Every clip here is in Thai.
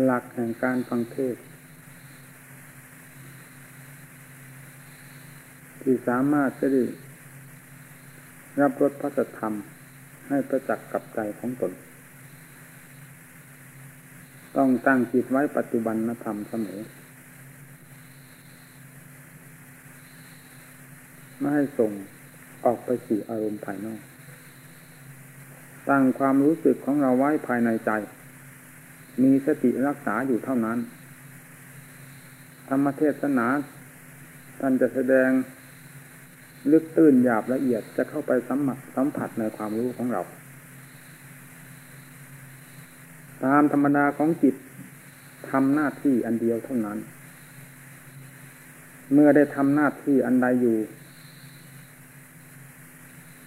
หลักแห่งการฟังเทศ ที่สามารถจะได้รับรสพระธรรมให้ประจักษ์กับใจของตน ต้องตั้งจิตไว้ปัจจุบันนธรรมเสมอ ไม่ให้ส่งออกไปสู่อารมณ์ภายนอก ตั้งความรู้สึกของเราไว้ภายในใจ มีสติรักษาอยู่เท่านั้น ธรรมเทศนา ท่านจะแสดงลึกตื้นหยาบละเอียดจะเข้าไปสัมผัสสัมผัสในความรู้ของเรา ตามธรรมดาของจิตทำหน้าที่อันเดียวเท่านั้น เมื่อได้ทำหน้าที่อันใดอยู่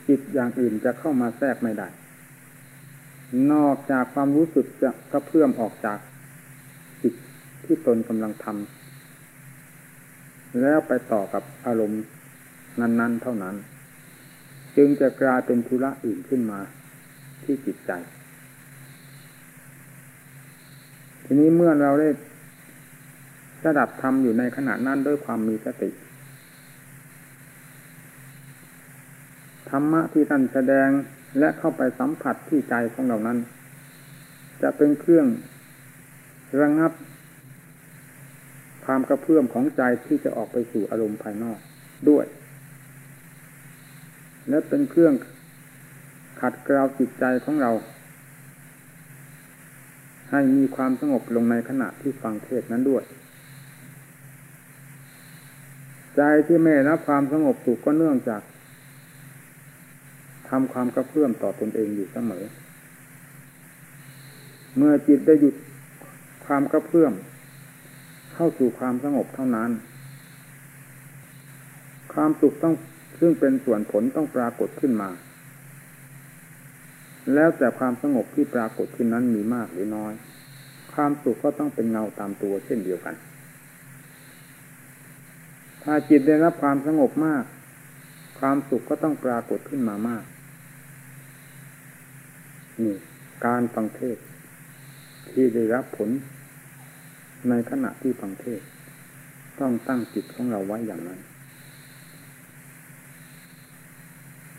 จิตอย่างอื่นจะเข้ามาแทรกไม่ได้ นอกจากความรู้สึกจะกระเพื่อมออกจากจิตที่ตนกำลังทำแล้วไปต่อกับอารมณ์นั้น ๆ เท่านั้น จึงจะกลายเป็นธุระอื่นขึ้นมาที่จิตใจ ทีนี้เมื่อเราได้ระดับธรรมอยู่ในขณะนั้นด้วยความมีสติธรรมะที่ท่านแสดง และเข้าไปสัมผัสที่ใจของเรานั้น จะเป็นเครื่องระงับ ความกระเพื่อมของใจที่จะออกไปสู่อารมณ์ภายนอกด้วย และเป็นเครื่องขัดเกลาจิตใจของเรา ให้มีความสงบลงในขณะที่ฟังเทศนั้นด้วย ใจที่ไม่รับความสงบสุขก็เนื่องจาก ทำความกระเพื่อมต่อตนเองอยู่เสมอ เมื่อจิตได้หยุดความกระเพื่อม เข้าสู่ความสงบเท่านั้น ความสุขต้องซึ่งเป็นส่วนผลต้องปรากฏขึ้นมา แล้วแต่ความสงบที่ปรากฏขึ้นนั้นมีมากหรือน้อย ความสุขก็ต้องเป็นเงาตามตัวเช่นเดียวกัน ถ้าจิตได้รับความสงบมาก ความสุขก็ต้องปรากฏขึ้นมามาก นี่การฟังเทศ ที่ได้รับผล ในขณะที่ฟังเทศ ต้องตั้งจิตของเราไว้อย่างนั้น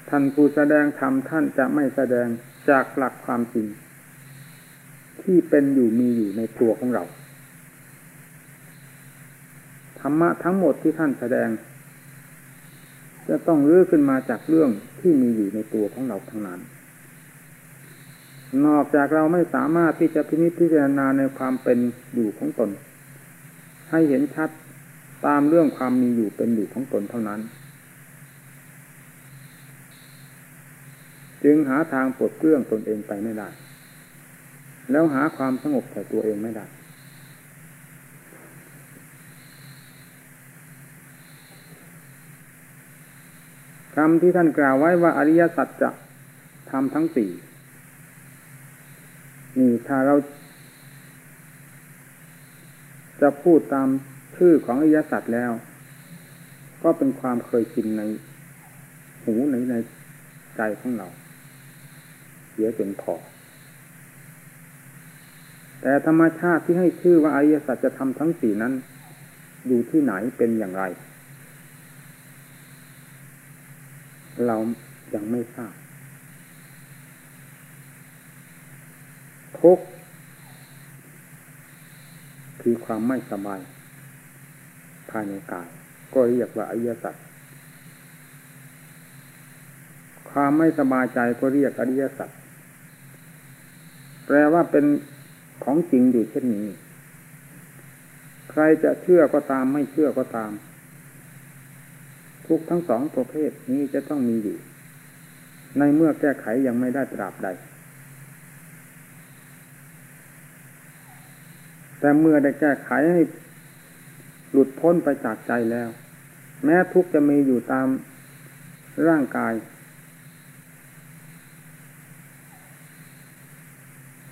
ท่านผู้แสดงธรรมท่านจะไม่แสดงจากหลักความจริง ที่เป็นอยู่มีอยู่ในตัวของเราธรรมะทั้งหมดที่ท่านแสดง จะต้องรื้อขึ้นมาจากเรื่องที่มีอยู่ในตัวของเราทั้งนั้น นอกจากเราไม่สามารถที่จะพินิจพิจารณาในความเป็นอยู่ของตน ให้เห็นชัดตามเรื่องความมีอยู่เป็นอยู่ของตนเท่านั้น จึงหาทางปลดเปลื้องตนเองไปไม่ได้ แล้วหาความสงบใส่ตัวเองไม่ได้คำที่ท่านกล่าวไว้ว่าอริยสัจจะทำทั้งสี่ นี่ถ้าเรา จะพูดตามชื่อของอริยสัจแล้ว ก็เป็นความเคยชินในหูในในใจของเราเสียจนพอ แต่ธรรมชาติที่ให้ชื่อว่าอริยสัจจะทำทั้งสี่นั้น อยู่ที่ไหนเป็นอย่างไร เรายังไม่ทราบ ทุกคือความไม่สบาย ภายในกาย ก็เรียกว่าอริยสัจความไม่สบายใจก็เรียกอริยสัจแปลว่าเป็นของจริงอยู่เช่นนี้ ใครจะเชื่อก็ตามไม่เชื่อก็ตาม ทุกทั้งสองประเภทนี้จะต้องมีอยู่ ในเมื่อแก้ไขยังไม่ได้ตราบใด แต่เมื่อได้แก้ไขให้หลุดพ้นไปจากใจแล้ว แม้ทุกจะมีอยู่ตามร่างกาย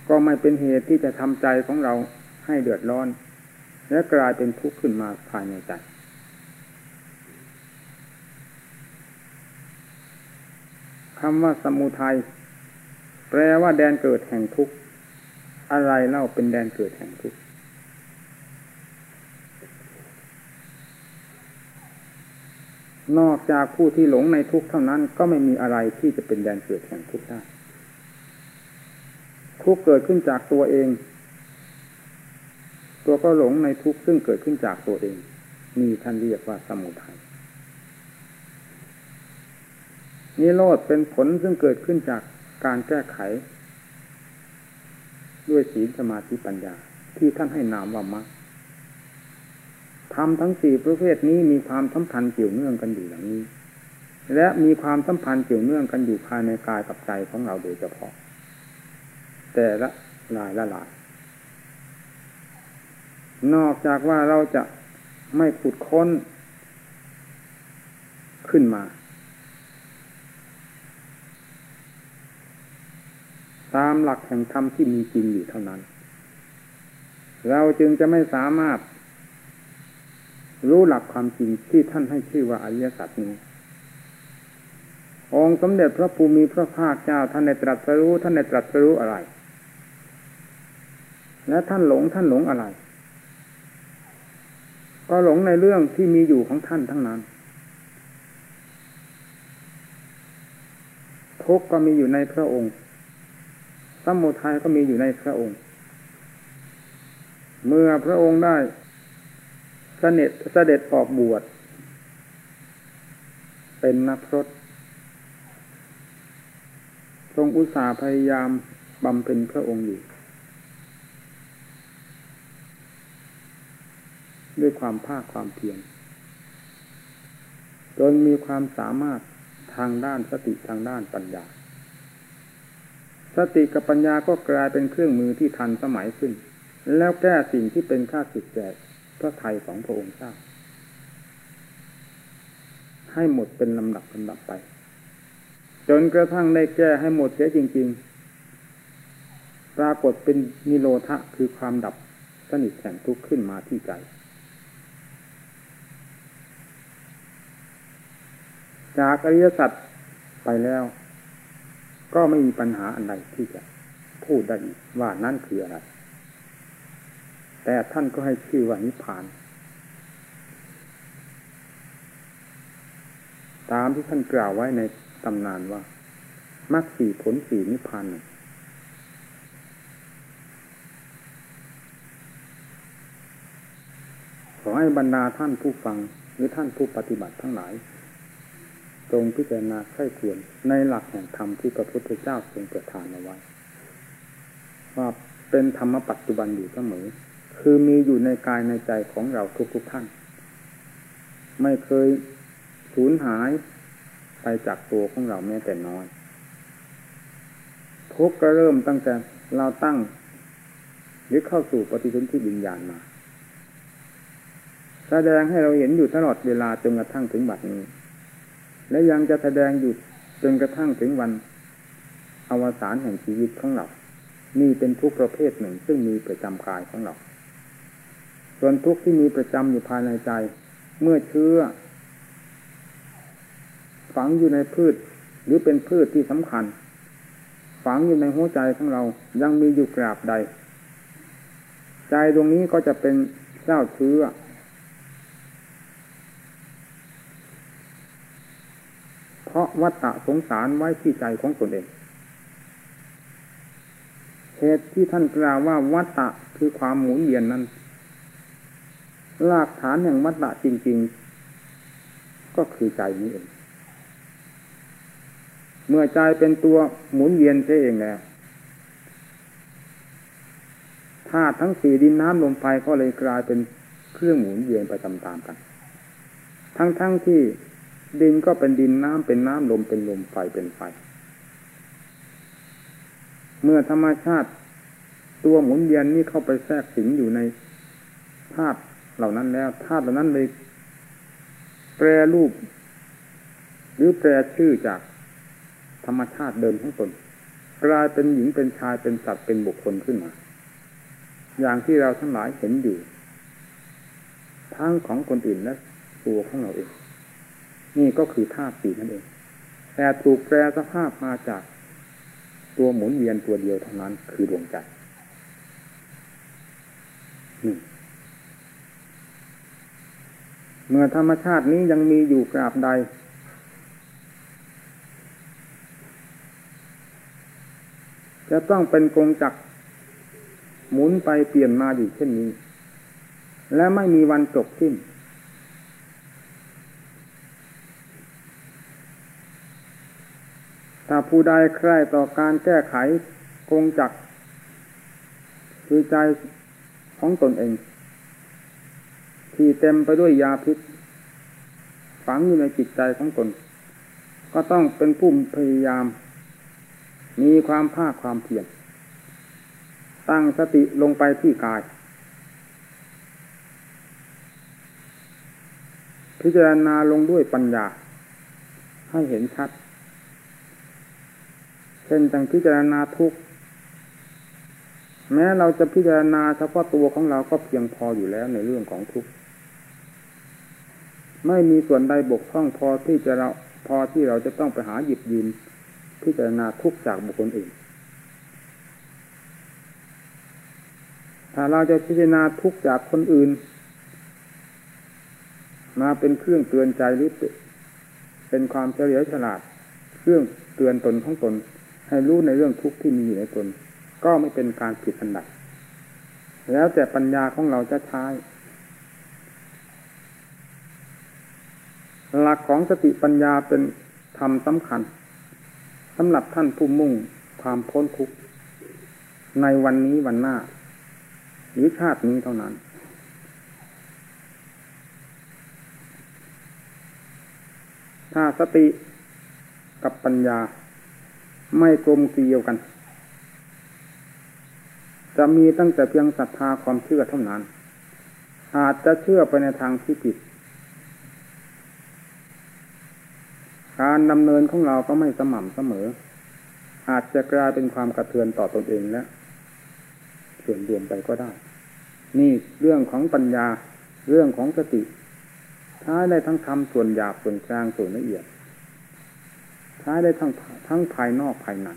ก็ไม่เป็นเหตุที่จะทำใจของเราให้เดือดร้อน และกลายเป็นทุกข์ขึ้นมาภายในใจคำว่าสมุทัยแปลว่าแดนเกิดแห่งทุกข์อะไรเล่าเป็นแดนเกิดแห่งทุกข์ นอกจากผู้ที่หลงในทุกข์เท่านั้นก็ไม่มีอะไรที่จะเป็นแดนเกิดแห่งทุกข์ได้ทุกข์เกิดขึ้นจากตัวเอง ตัวก็หลงในทุกข์ซึ่งเกิดขึ้นจากตัวเอง มีท่านเรียกว่าสมุทัยนิโรธเป็นผลซึ่งเกิดขึ้นจากการแก้ไข ด้วยศีลสมาธิปัญญาที่ท่านให้นามว่ามรรค ธรรมทั้งสี่ประเภทนี้มีความสัมพันธ์เกี่ยวเนื่องกันอยู่อย่างนี้ และมีความสัมพันธ์เกี่ยวเนื่องกันอยู่ภายในกายกับใจของเราโดยเฉพาะ แต่ละลายละลายนอกจากว่าเราจะไม่ขุดค้นขึ้นมา ตามหลักแห่งธรรมที่มีจริงอยู่เท่านั้น เราจึงจะไม่สามารถ รู้หลักความจริงที่ท่านให้ชื่อว่าอริยสัจนี้องค์สมเด็จพระภูมิพระภาคเจ้าท่านในตรัสรู้ท่านในตรัสรู้อะไร และท่านหลงท่านหลงอะไร ก็หลงในเรื่องที่มีอยู่ของท่านทั้งนั้นทุกก็มีอยู่ในพระองค์สมุทัยก็มีอยู่ในพระองค์ เมื่อพระองค์ได้ เสด็จเสด็จออกบวช เป็นนักพรตทรงอุตสาห์พยายามบำเพ็ญพระองค์อยู่ ด้วยความภาคความเพียรจนมีความสามารถทางด้านสติทางด้านปัญญา สติกับปัญญาก็กลายเป็นเครื่องมือที่ทันสมัยขึ้น แล้วแก้สิ่งที่เป็นข้าศึกแก่ ระไทยของพระองค์เจ้า ให้หมดเป็นลำดับลำดับไป จนกระทั่งได้แก้ให้หมดเสียจริง ๆ ปรากฏเป็นนิโรธะคือความดับสนิทแห่งทุกข์ขึ้นมาที่ใจจากอริยสัจไปแล้ว ก็ไม่มีปัญหาอันใดที่จะพูดได้ว่านั่นคืออะไร แต่ท่านก็ให้ชื่อว่านิพพาน ตามที่ท่านกล่าวไว้ในตำนานว่ามรรคสี่ผลสี่นิพพานขอให้บรรดาท่านผู้ฟังหรือท่านผู้ปฏิบัติทั้งหลายจงพิจารณาใข้ควรในหลักแห่งธรรมที่พระพุทธเจ้าทรงประทานเอาไว้ว่าเป็นธรรมปัจจุบันอยู่เสมอ คือมีอยู่ในกายในใจของเราทุกๆทท่าน ไม่เคยสูญหายไปจากตัวของเราแม้แต่น้อยทุกก็เริ่มตั้งแต่เราตั้งหรือเข้าสู่ปฏิสนธิวิญญาณมาแสดงให้เราเห็นอยู่ตลอดเวลาจนกระทั่งถึงบัดนี้ และยังจะแสดงอยู่จนกระทั่งถึงวัน อวสานแห่งชีวิตของเรา นี่เป็นทุกประเภทหนึ่งซึ่งมีประจำกายของเรา ส่วนทุกข์ที่มีประจำอยู่ภายในใจ เมื่อเชื้อ ฝังอยู่ในพืช หรือเป็นพืชที่สำคัญ ฝังอยู่ในหัวใจของเรายังมีอยู่กราบใด ใจตรงนี้ก็จะเป็นเจ้าเชื้อเพราะวัตตะสงสารไว้ที่ใจของตนเองเหตุที่ท่านกล่าวว่าวัตตะคือความหมุนเวียนนั้น รากฐานแห่งมัตตะจริง ๆ ก็คือใจนี้เอง เมื่อใจเป็นตัวหมุนเวียนใช่เองแล้วธาตุทั้งสี่ดินน้ำลมไฟก็เลยกลายเป็นเครื่องหมุนเวียนไปตามๆกัน ทั้งๆทที่ดินก็เป็นดินน้ำเป็นน้ำลมเป็นลมไฟเป็นไฟ เมื่อธรรมชาติตัวหมุนเวียนนี้เข้าไปแทรกสิงอยู่ในธาตุ เหล่านั้นแล้วธาตุเหล่านั้นเลยแปรรูป หรือแปรชื่อจากธรรมชาติเดิมทั้งตนกลายเป็นหญิงเป็นชายเป็นสัตว์เป็นบุคคลขึ้นมา อย่างที่เราทั้งหลายเห็นอยู่ ทั้งของคนอื่นและตัวของเราเอง นี่ก็คือธาตุสีนั่นเอง แต่ถูกแปรสภาพมาจากตัวหมุนเวียนตัวเดียวเท่านั้นคือดวงใจ เมื่อธรรมชาตินี้ยังมีอยู่กราบใด จะต้องเป็นกงจักรหมุนไปเปลี่ยนมาอยู่เช่นนี้ และไม่มีวันจบสิ้น ถ้าผู้ใดใคร่ต่อการแก้ไขกงจักรคือใจของตนเอง ที่เต็มไปด้วยยาพิษฝังอยู่ในจิตใจของตน ก็ต้องเป็นผู้พยายาม มีความภาคความเพียรตั้งสติลงไปที่กาย พิจารณาลงด้วยปัญญา ให้เห็นชัด เช่นจังพิจารณาทุกแม้เราจะพิจารณาเฉพาะตัวของเราก็เพียงพออยู่แล้วในเรื่องของทุกข์ ไม่มีส่วนใดบกพร่องพอที่จะเราพอที่เราจะต้องไปหาหยิบยืมพิจารณาทุกจากบุคคลอื่น ถ้าเราจะพิจารณาทุกจากคนอื่น มาเป็นเครื่องเตือนใจหรือเป็นความเฉลียวฉลาด เครื่องเตือนตนของตน ให้รู้ในเรื่องทุกข์ที่มีอยู่ในตน ก็ไม่เป็นการผิดอันใดแล้วแต่ปัญญาของเราจะใช้ หลักของสติปัญญาเป็นธรรมสำคัญสำหรับท่านผู้มุ่งความพ้นทุกข์ในวันนี้วันหน้า หรือชาตินี้เท่านั้น ถ้าสติกับปัญญาไม่กลมเกลียวกัน จะมีตั้งแต่เพียงศรัทธาความเชื่อเท่านั้น อาจจะเชื่อไปในทางที่ผิด การดำเนินของเราก็ไม่สม่ำเสมอ อาจจะกลายเป็นความกระเทือนต่อตอนเองและส่วนรวมไปก็ได้ นี่เรื่องของปัญญาเรื่องของสติใช้ได้ทั้งทำส่วนหยาบส่วนกลางส่วนละเอียดใช้ได้ทั้งทั้งภายนอกภายใน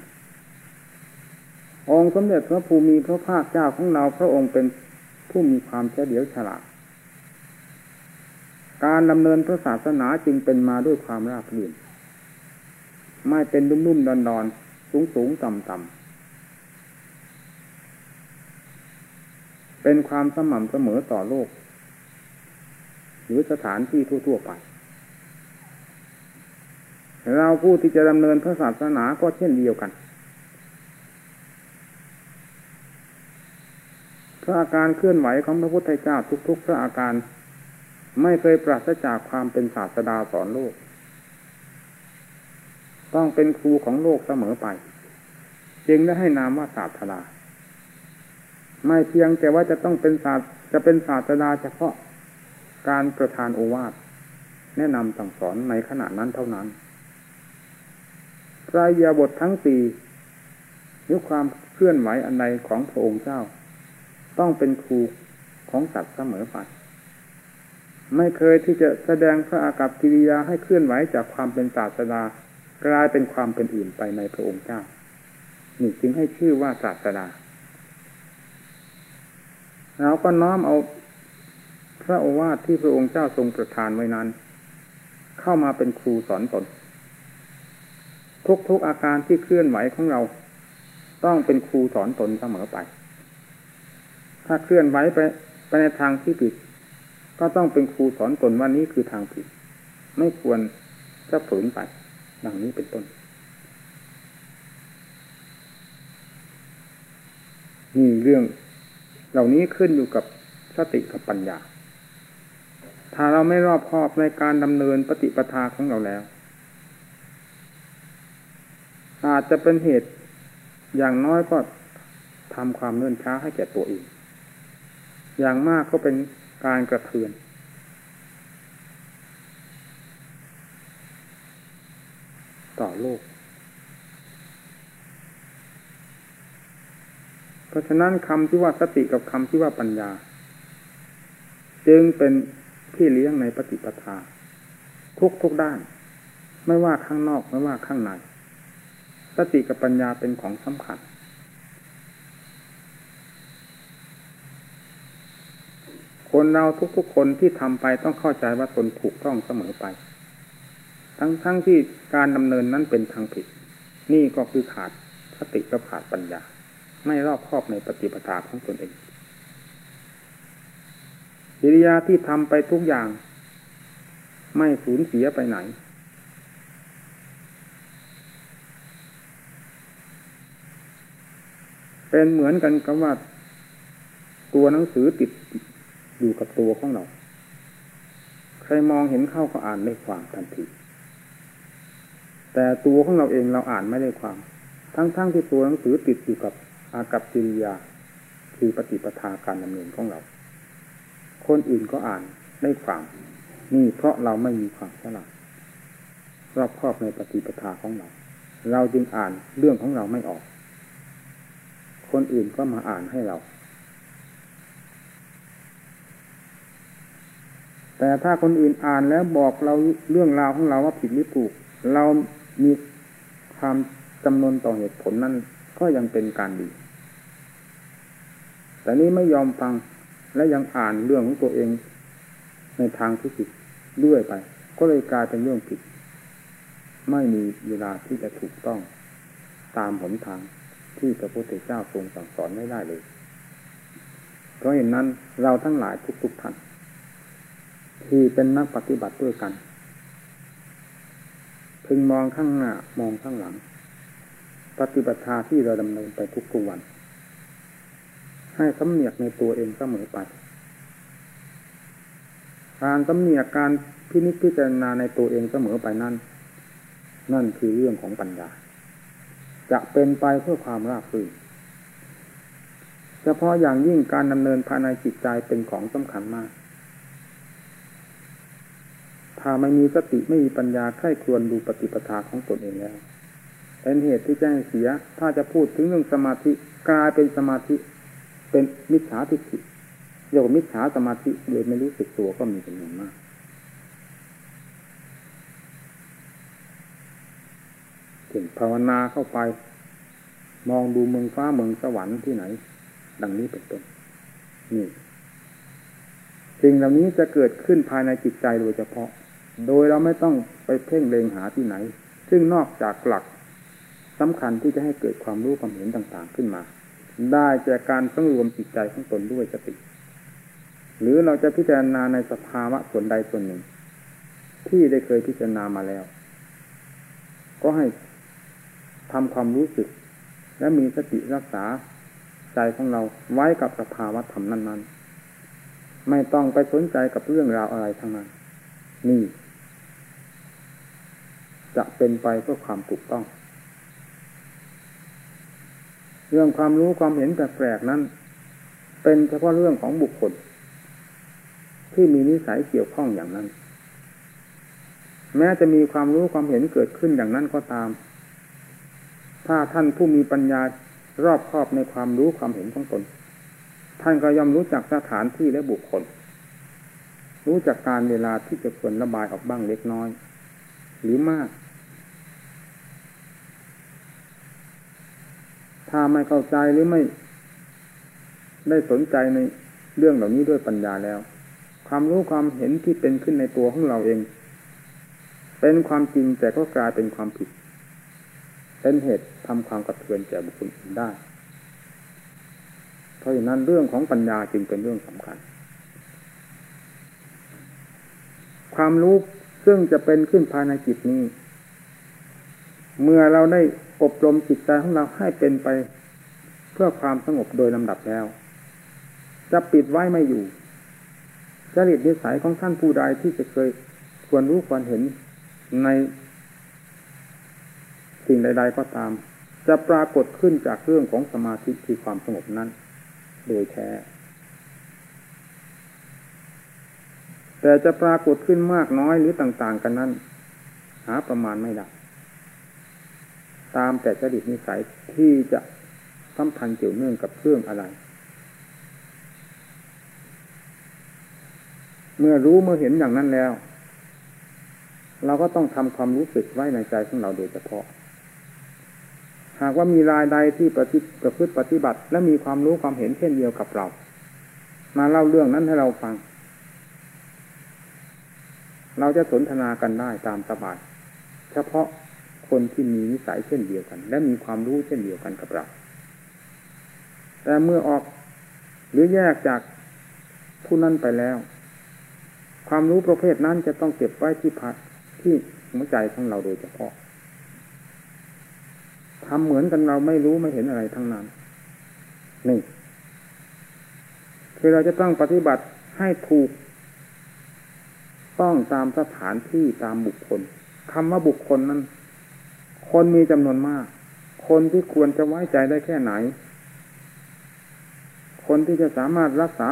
องค์สมเด็จพระภูมิพระภาคเจ้าของเราพระองค์เป็นผู้มีความเฉลียวฉลาด การดำเนินพระศาสนาจึงเป็นมาด้วยความราบรื่น ไม่เป็นนุ่มๆดอนๆสูงๆต่ำๆเป็นความสม่ำเสมอต่อโลก หรือสถานที่ทั่ว ๆ ไป เราผู้ที่จะดำเนินพระศาสนาก็เช่นเดียวกัน พระอาการเคลื่อนไหวของพระพุทธเจ้าทุก ๆ พระอาการ ไม่เคยปราศจากความเป็นศาสดาสอนโลก ต้องเป็นครูของโลกเสมอไป จึงได้ให้นามว่าศาสดาไม่เพียงแต่ว่าจะต้องเป็นศาสจะเป็นศาสดาเฉพาะการประทานโอวาทแนะนำสั่งสอนในขณะนั้นเท่านั้นพระยาบททั้งสี่หรือความเคลื่อนไหวอันใดของพระองค์เจ้า ต้องเป็นครูของสัตว์เสมอไปไม่เคยที่จะแสดงพระอากัปกิริยาให้เคลื่อนไหวจากความเป็นศาสดา กลายเป็นความเป็นอื่นไปในพระองค์เจ้านี่จึงให้ชื่อว่าศาสดาเราก็น้อมเอาพระโอวาทที่พระองค์เจ้าทรงประทานไว้นั้น เข้ามาเป็นครูสอนตนทุกๆอาการที่เคลื่อนไหวของเรา ต้องเป็นครูสอนตนเสมอไป ถ้าเคลื่อนไหวไปไปในทางที่ผิด ก็ต้องเป็นครูสอนตนว่านี้คือทางผิด ไม่ควรจะฝืนไป ดังนี้เป็นต้น นี่เรื่อง เหล่านี้ขึ้นอยู่กับสติกับปัญญา ถ้าเราไม่รอบคอบในการดำเนินปฏิปทาของเราแล้ว อาจจะเป็นเหตุอย่างน้อยก็ทำความเนื่นช้าให้แก่ตัวเอง อย่างมากก็เป็นการกระเทือน ต่อโลกราะฉะนั้นคำที่ว่าสติกับคำที่ว่าปัญญา จึงเป็นพี่เลี้ยงในปฏิปทา ทุกทุกด้าน ไม่ว่าข้างนอกไม่ว่าข้างในสติกับปัญญาเป็นของสำคัญคนเราทุกๆคนที่ทำไปต้องเข้าใจว่าตนถูกต้องเสมอไป ทั้งทั้งที่การดำเนินนั้นเป็นทางผิด นี่ก็คือขาดสติกับขาดปัญญา ไม่รอบคอบในปฏิปทาของตนเองกิริยาที่ทำไปทุกอย่าง ไม่สูญเสียไปไหน เป็นเหมือนกันกับว่า ตัวหนังสือติดอยู่กับตัวของเรา ใครมองเห็นเข้าก็อ่านได้ความทันที แต่ตัวของเราเองเราอ่านไม่ได้ความ ทั้งๆทที่ตัวหนังสือติดอยู่กับอากับกิริยา คือปฏิปทาการดำเนินของเรา คนอื่นก็อ่านได้ความ นี่เพราะเราไม่มีความฉลาดรอบครอบในปฏิปทาของเรา เราจึงอ่านเรื่องของเราไม่ออก คนอื่นก็มาอ่านให้เรา แต่ถ้าคนอื่นอ่านแล้วบอกเราเรื่องราวของเราว่าผิดหรือถูก เรา มีความจำนวนต่อเหตุผลนั้นก็ยังเป็นการดี แต่นี้ไม่ยอมฟังและยังอ่านเรื่องของตัวเอง ในทางที่ผิดเรื่อยไป ก็เลยกลายเป็นเรื่องผิด ไม่มีเวลาที่จะถูกต้องตามหนทางที่พระพุทธเจ้าทรงสั่งสอนไม่ได้เลย เพราะเห็นนั้นเราทั้งหลายทุกๆท่านที่เป็นนักปฏิบัติด้วยกัน พึงมองข้างหน้ามองข้างหลัง ปฏิบัติทาที่เราดำเนินไปทุกกวัน ให้สำเนียกในตัวเองเสมอไปการสำเนียกการพินิจพิจารณาในตัวเองเสมอไปนั่น นั่นคือเรื่องของปัญญา จะเป็นไปเพื่อความราบรื่นเฉพาะอย่างยิ่งการดำเนินภายในจิตใจเป็นของสำคัญมากาไม่มีสติไม่มีปัญญาใคร่ครวญดูปฏิปทาของตนเองแล้วเป็นเหตุที่แจะให้เสีย ถ้าจะพูดถึงเรื่องสมาธิกลายเป็นสมาธิ เป็นมิจฉาทิฏฐิเรียกว่ามิจฉาสมาธิโดยไม่รู้สึกตัวก็มีจำนวนมากถึงภาวนาเข้าไป มองดูเมืองฟ้าเมืองสวรรค์ที่ไหน ดังนี้เป็นต้นนี่สิ่งเหล่านี้จะเกิดขึ้นภายในจิตใจโดยเฉพาะ โดยเราไม่ต้องไปเพ่งเลงหาที่ไหน ซึ่งนอกจากหลักสำคัญที่จะให้เกิดความรู้ความเห็นต่างๆขึ้นมา ได้จากการสังรวมจิตใจของตนด้วยสติ หรือเราจะพิจารณาในสภาวะส่วนใดส่วนหนึ่ง ที่ได้เคยพิจารณามาแล้ว ก็ให้ทำความรู้สึก และมีสติรักษาใจของเราไว้กับสภาวะธรรมนั้น ๆ ไม่ต้องไปสนใจกับเรื่องราวอะไรทั้งนั้น นี่ จะเป็นไปเพื่อความถูกต้อง เรื่องความรู้ความเห็นแปลกๆนั้น เป็นเฉพาะเรื่องของบุคคล ที่มีนิสัยเกี่ยวข้องอย่างนั้น แม้จะมีความรู้ความเห็นเกิดขึ้นอย่างนั้นก็ตาม ถ้าท่านผู้มีปัญญารอบครอบในความรู้ความเห็นของตน ท่านก็ย่อมรู้จักสถานที่และบุคคล รู้จักการเวลาที่จะควรระบายออกบ้างเล็กน้อย หรือมาก ถ้าไม่เข้าใจหรือไม่ ได้สนใจในเรื่องเหล่านี้ด้วยปัญญาแล้ว ความรู้ความเห็นที่เป็นขึ้นในตัวของเราเอง เป็นความจริงแต่ก็กลายเป็นความผิด เป็นเหตุทำความกระเทือนแก่บุคคลอื่นได้ เพราะฉะนั้นเรื่องของปัญญาจึงเป็นเรื่องสำคัญ ความรู้ซึ่งจะเป็นขึ้นภายในจิตนี้ เมื่อเราได้อบรมจิตใจของเราให้เป็นไป เพื่อความสงบโดยลำดับแล้ว จะปิดไว้ไม่อยู่จริตนิสัยของท่านผู้ใดที่จะเคยควรรู้ควรเห็นในสิ่งใด ๆ ก็ตาม จะปรากฏขึ้นจากเรื่องของสมาธิคือความสงบนั้น โดยแท้แต่จะปรากฏขึ้นมากน้อยหรือต่าง ๆ กันนั้น หาประมาณไม่ได้ ตามแต่จริตนิสัยที่จะสัมพันธ์เกี่ยวเนื่องกับเรื่องอะไร เมื่อรู้เมื่อเห็นอย่างนั้นแล้ว เราก็ต้องทำความรู้สึกไว้ในใจของเราโดยเฉพาะ หากว่ามีรายใดที่ปฏิประพฤติปฏิบัติ และมีความรู้ความเห็นเช่นเดียวกับเรา มาเล่าเรื่องนั้นให้เราฟัง เราจะสนทนากันได้ตามสบาย เฉพาะ คนที่มีนิสัยเช่นเดียวกัน และมีความรู้เช่นเดียวกันกับเรา แต่เมื่อออกหรือแยกจากผู้นั้นไปแล้ว ความรู้ประเภทนั้นจะต้องเก็บไว้ที่พัดที่หัวใจของเราโดยเฉพาะทำเหมือนกันเราไม่รู้ไม่เห็นอะไรทั้งนั้นนี่คือเราจะต้องปฏิบัติให้ถูก ต้องตามสถานที่ตามบุคคลคำว่าบุคคลนั้น คนมีจำนวนมาก คนที่ควรจะไว้ใจได้แค่ไหน คนที่จะสามารถรักษา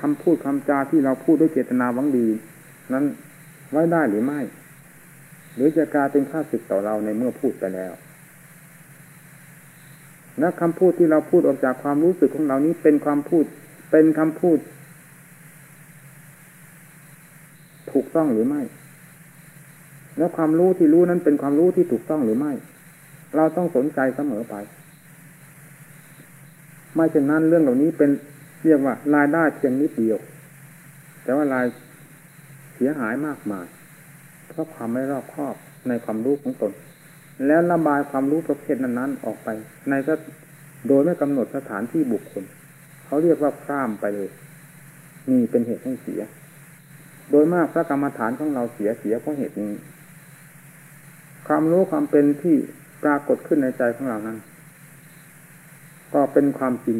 คำพูดคำจาที่เราพูดด้วยเจตนาหวังดี นั้นไว้ได้หรือไม่ หรือจะกลายเป็นค่าศึกต่อเราในเมื่อพูดไปแล้วและคำพูดที่เราพูดออกจากความรู้สึกของเรานี้เป็นความพูด เป็นคำพูด ถูกต้องหรือไม่ แล้วความรู้ที่รู้นั้นเป็นความรู้ที่ถูกต้องหรือไม่ เราต้องสนใจเสมอไป ไม่เช่นนั้นเรื่องเหล่านี้เป็นเรียกว่ารายได้เพียงนิดเดียว แต่ว่ารายเสียหายมากมายเพราะความไม่รอบคอบในความรู้ของตน แล้วระบายความรู้ประเภทนั้นๆออกไป ในก็โดยไม่กำหนดสถานที่บุคคล เขาเรียกว่าพร่ามไปเลยนี่เป็นเหตุให้เสีย โดยมากพระกรรมฐานของเราเสียเสียเพราะเหตุนี้ ความรู้ความเป็นที่ปรากฏขึ้นในใจของเรานั้น ก็เป็นความจริง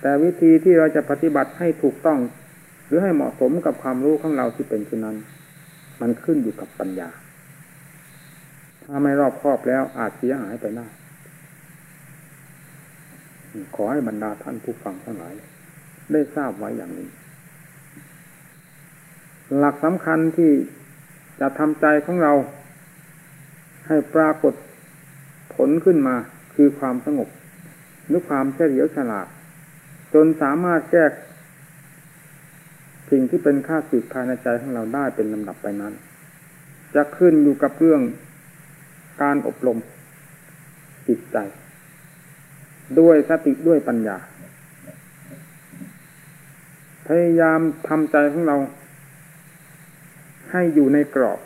แต่วิธีที่เราจะปฏิบัติให้ถูกต้อง หรือให้เหมาะสมกับความรู้ของเราที่เป็นเช่นนั้น มันขึ้นอยู่กับปัญญา ถ้าไม่รอบครอบแล้วอาจเสียหายไปได้ขอให้บรรดาท่านผู้ฟังทั้งหลาย ได้ทราบไว้อย่างนี้ หลักสำคัญที่จะทำใจของเรา ให้ปรากฏผลขึ้นมาคือความสงบหรือความเฉลียวฉลาด จนสามารถแก้สิ่งที่เป็นค่าสึกภายในใจของเราได้เป็นลำดับไปนั้น จะขึ้นอยู่กับเรื่องการอบรมจิตใจ ด้วยสติด้วยปัญญา พยายามทำใจของเรา ให้อยู่ในกรอบ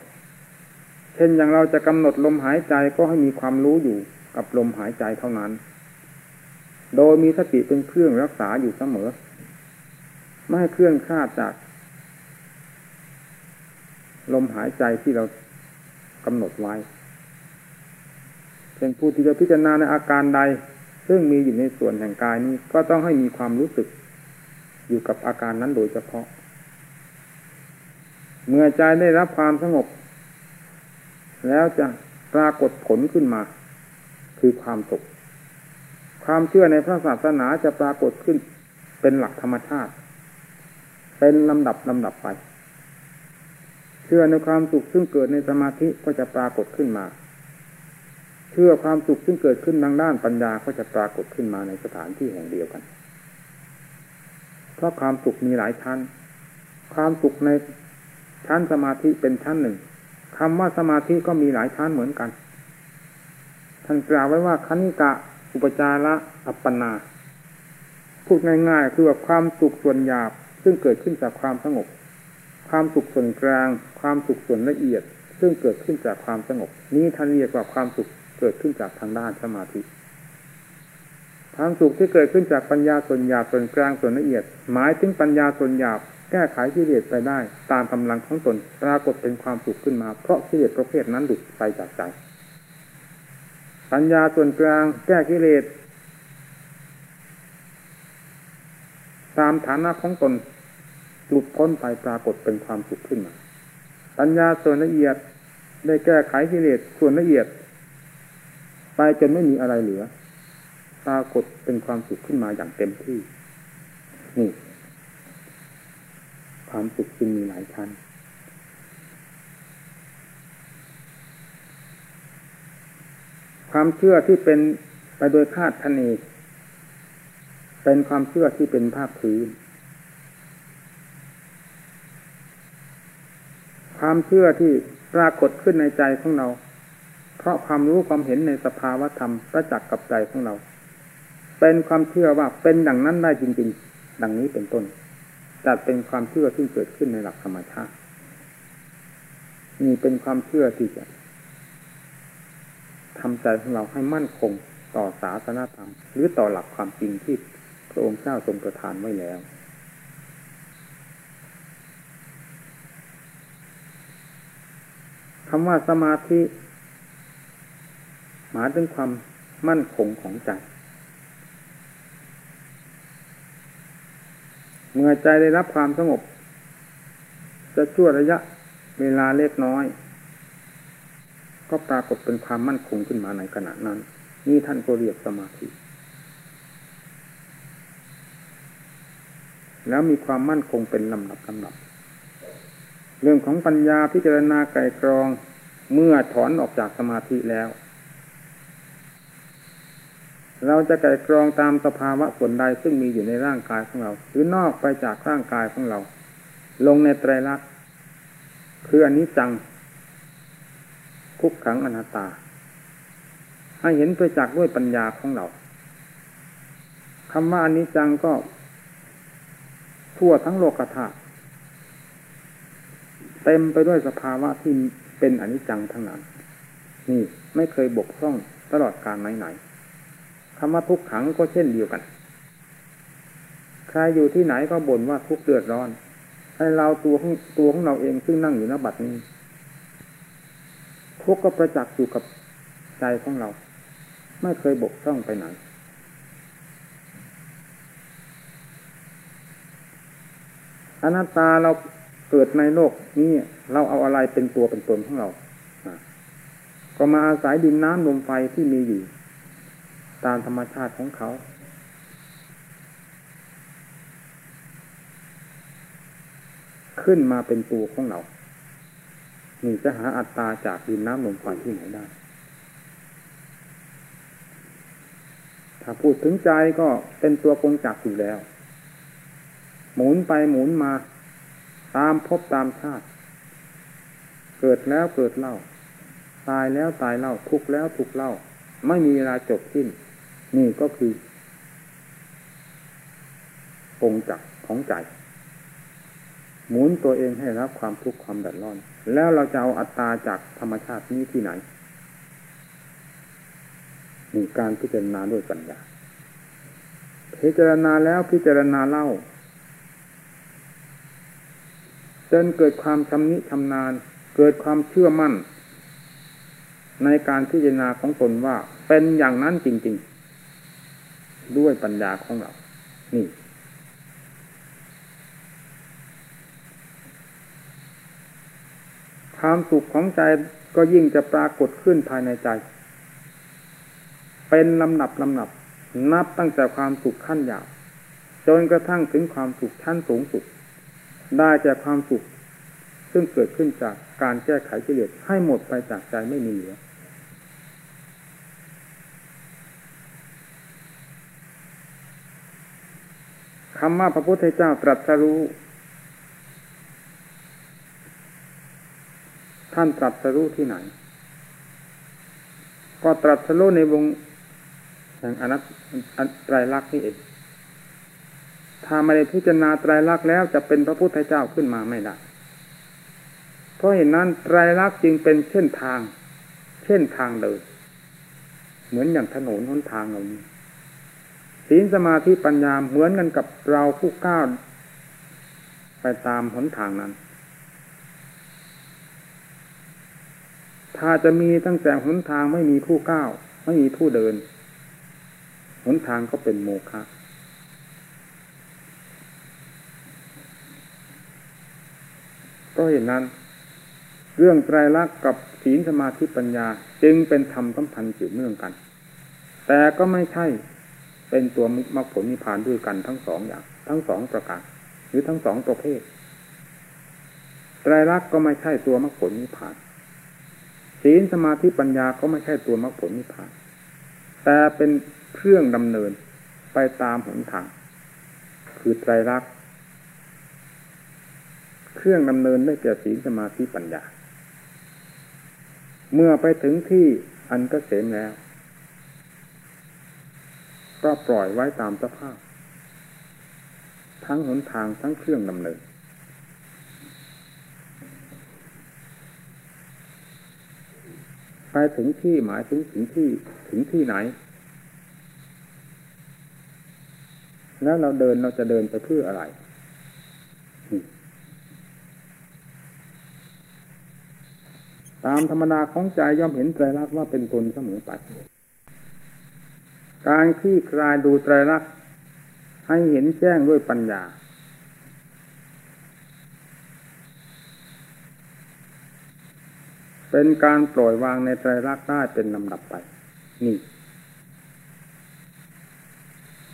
เช่นอย่างเราจะกำหนดลมหายใจก็ให้มีความรู้อยู่กับลมหายใจเท่านั้น โดยมีสติเป็นเครื่องรักษาอยู่เสมอ ไม่ให้เคลื่อนคลาดจาก ลมหายใจที่เรากำหนดไว้เป็นผู้ที่จะพิจารณาในอาการใด ซึ่งมีอยู่ในส่วนแห่งกายนี้ ก็ต้องให้มีความรู้สึกอยู่กับอาการนั้นโดยเฉพาะ เมื่อใจได้รับความสงบ แล้วจะปรากฏผลขึ้นมา คือความสุขความเชื่อในพระศาสนาจะปรากฏขึ้น เป็นหลักธรรมชาติ เป็นลำดับลำดับไป เชื่อในความสุขซึ่งเกิดในสมาธิก็จะปรากฏขึ้นมา เชื่อความสุขซึ่งเกิดขึ้นทางด้านปัญญาก็จะปรากฏขึ้นมาในสถานที่แห่งเดียวกัน เพราะความสุขมีหลายชั้น ความสุขในชั้นสมาธิเป็นชั้นหนึ่ง คำว่าสมาธิก็มีหลายชั้นเหมือนกัน ท่านกล่าวไว้ว่าคณิกะอุปจาระอัปปนา พูดง่ายๆ คือว่าความสุขส่วนหยาบ ซึ่งเกิดขึ้นจากความสงบ ความสุขส่วนกลาง ความสุขส่วนละเอียด ซึ่งเกิดขึ้นจากความสงบ นี้ท่านเรียกว่าความสุขเกิดขึ้นจากทางด้านสมาธิ ความสุขที่เกิดขึ้นจากปัญญาส่วนหยาบส่วนกลางส่วนละเอียด หมายถึงปัญญาส่วนหยาบ แก้ไขกิเลสไปได้ ตามกำลังของตนปรากฏเป็นความสุขขึ้นมา เพราะกิเลสประเภทนั้นดุดไปจากใจปัญญาส่วนกลางแก้กิเลสตามฐานะของตนหลุดพ้นไปปรากฏเป็นความสุขขึ้นมา ปัญญาส่วนละเอียดได้แก้ไขกิเลสส่วนละเอียด ไปจนไม่มีอะไรเหลือ ปรากฏเป็นความสุขขึ้นมาอย่างเต็มที่ นี่ ความสุขจึงมีหลายชั้นความเชื่อที่เป็นไปโดยคาดคะเนเป็นความเชื่อที่เป็นภาคพื้นความเชื่อที่ปรากฏขึ้นในใจของเรา เพราะความรู้ความเห็นในสภาวธรรมประจักษ์กับใจของเรา เป็นความเชื่อว่าเป็นอย่างนั้นได้จริง ๆ ดังนี้เป็นต้น จัดเป็นความเชื่อที่เกิดขึ้นในหลักธรรมชาตินี่เป็นความเชื่อที่จะทำใจของเราให้มั่นคงต่อศาสนาธรรม หรือต่อหลักความจริงที่พระองค์เจ้าทรงประทานไว้แล้ว คำว่าสมาธิ หมายถึงความมั่นคงของใจ เมื่อใจได้รับความสงบ จะชั่วระยะเวลาเล็กน้อย ก็ปรากฏเป็นความมั่นคงขึ้นมาในขณะนั้น นี่ท่านก็เรียกสมาธิ แล้วมีความมั่นคงเป็นลำดับลำดับ เรื่องของปัญญาพิจารณาไก่กรองเมื่อถอนออกจากสมาธิแล้ว เราจะไก่กรองตามสภาวะส่วนใดซึ่งมีอยู่ในร่างกายของเรา หรือนอกไปจากร่างกายของเรา ลงในไตรลักษณ์คืออันนี้จังทุกขังอนัตตา ให้เห็นไปจากด้วยปัญญาของเราคำว่าอันนี้จังก็ ทั่วทั้งโลกธาตุเต็มไปด้วยสภาวะที่เป็นอนิจจังทั้งนั้น นี่ไม่เคยบกพร่องตลอดการไหนๆ คำว่าทุกขังก็เช่นเดียวกัน ใครอยู่ที่ไหนก็บ่นว่าทุกเดือดร้อน ให้เราตัวของตัวของเราเองซึ่งนั่งอยู่ณบัดนี้ ทุกก็ประจักษ์อยู่กับใจของเรา ไม่เคยบกพร่องไปไหนอนัตตาเราเกิดในโลกนี้เราเอาอะไรเป็นตัวเป็นตนของเรา ก็มาอาศัยดินน้ำลมไฟที่มีอยู่ ตามธรรมชาติของเขา ขึ้นมาเป็นตัวของเรานี่จะหาอัตตาจากดินน้ำลมไฟที่ไหนได้ ถ้าพูดถึงใจก็เป็นตัวกงจักอยู่แล้ว หมุนไปหมุนมา ตามพบตามชาติ เกิดแล้วเกิดเล่า ตายแล้วตายเล่าทุกแล้วทุกเล่า ไม่มีเวลาจบสิ้น นี่ก็คือองจักของใจ หมุนตัวเองให้รับความทุกข์ความแดดร้อน แล้วเราจะเอาอัตตาจากธรรมชาตินี้ที่ไหนมีการพิจารณาด้วยปัญญา พิจารณาแล้วพิจารณาเล่าจนเกิดความชำนิชำนาญ เกิดความเชื่อมั่น ในการพิจารณาของตนว่าเป็นอย่างนั้นจริง ๆ ด้วยปัญญาของเรา นี่ ความสุขของใจก็ยิ่งจะปรากฏขึ้นภายในใจ เป็นลำดับลำดับ นับตั้งแต่ความสุขขั้นหยาบจนกระทั่งถึงความสุขชั้นสูงสุด ได้จากความสุขซึ่งเกิดขึ้นจากการแก้ไขกิเลสให้หมดไปจากใจไม่มีเหลือ คำว่าพระพุทธเจ้าตรัสรู้ ท่านตรัสรู้ที่ไหน ก็ตรัสรู้ในวงแห่งอนัตตรายลักษณ์นี่เองถ้าไม่ได้พิจารณาไตรลักษณ์แล้วจะเป็นพระพุทธเจ้าขึ้นมาไม่ได้ เพราะเห็นนั้นไตรลักษณ์จึงเป็นเช่นทาง เช่นทางเดินเหมือนอย่างถนนหนทางเหล่านี้ ศีลสมาธิปัญญาเหมือนกันกับเราผู้ก้าวไปตามหนทางนั้น ถ้าจะมีตั้งแต่หนทางไม่มีผู้ก้าวไม่มีผู้เดิน หนทางก็เป็นโมฆะก็เห็นนั้น เรื่องไตรลักษณ์กับศีลสมาธิปัญญา จึงเป็นธรรมสัมพันธ์เกี่ยวเนื่องกัน แต่ก็ไม่ใช่ เป็นตัวมรรคผลนิพพานด้วยกันทั้งสองอย่าง ทั้งสองประการหรือทั้งสองประเภทไตรลักษณ์ก็ไม่ใช่ตัวมรรคผลนิพพานศีลสมาธิปัญญาก็ไม่ใช่ตัวมรรคผลนิพพาน แต่เป็นเครื่องดำเนินไปตามหนทาง คือไตรลักษณ์เครื่องดำเนินได้แก่ศีลสมาธิปัญญา เมื่อไปถึงที่อันก็เสมแล้ว ก็ปล่อยไว้ตามสภาพ ทั้งหนทางทั้งเครื่องดำเนินไปถึงที่หมายถึงถึงที่ถึงที่ไหน แล้วเราเดินเราจะเดินไปเพื่ออะไร ตามธรรมดาของใจย่อมเห็นไตรลักษณ์ว่าเป็นตนเสมอไป การคลี่คลายดูไตรลักษณ์ให้เห็นแจ้งด้วยปัญญา เป็นการปล่อยวางในไตรลักษณ์ได้เป็นลำดับไป นี่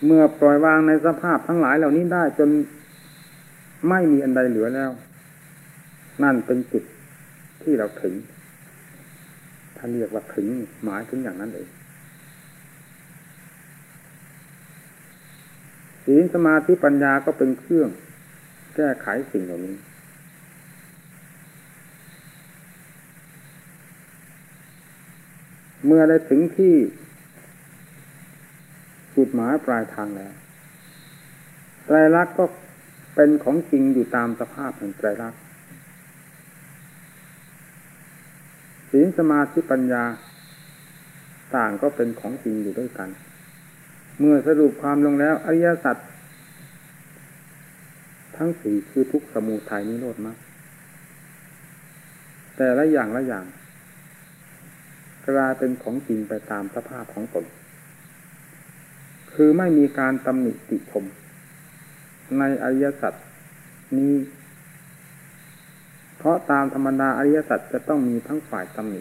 เมื่อปล่อยวางในสภาพทั้งหลายเหล่านี้ได้จนไม่มีอันใดเหลือแล้ว นั่นเป็นจุดที่เราถึงท่านเรียกว่าถึงหมายถึงอย่างนั้นเอง ศีลสมาธิปัญญาก็เป็นเครื่อง แก้ไขสิ่งเหล่านี้ เมื่อได้ถึงที่จุดหมายปลายทางแล้วไตรลักษณ์ก็เป็นของจริงอยู่ตามสภาพแห่งไตรลักษณ์ศีลสมาธิปัญญา ต่างก็เป็นของจริงอยู่ด้วยกัน เมื่อสรุปความลงแล้ว อริยสัจทั้งสี่คือทุกสมุทัยนิโรธมากแต่ละอย่างละอย่างกลายเป็นของจริงไปตามสภาพของตน คือไม่มีการตำหนิติชม ในอริยสัจนี้ เพราะตามธรรมดาอริยสัจจะต้องมีทั้งฝ่ายตำหนิ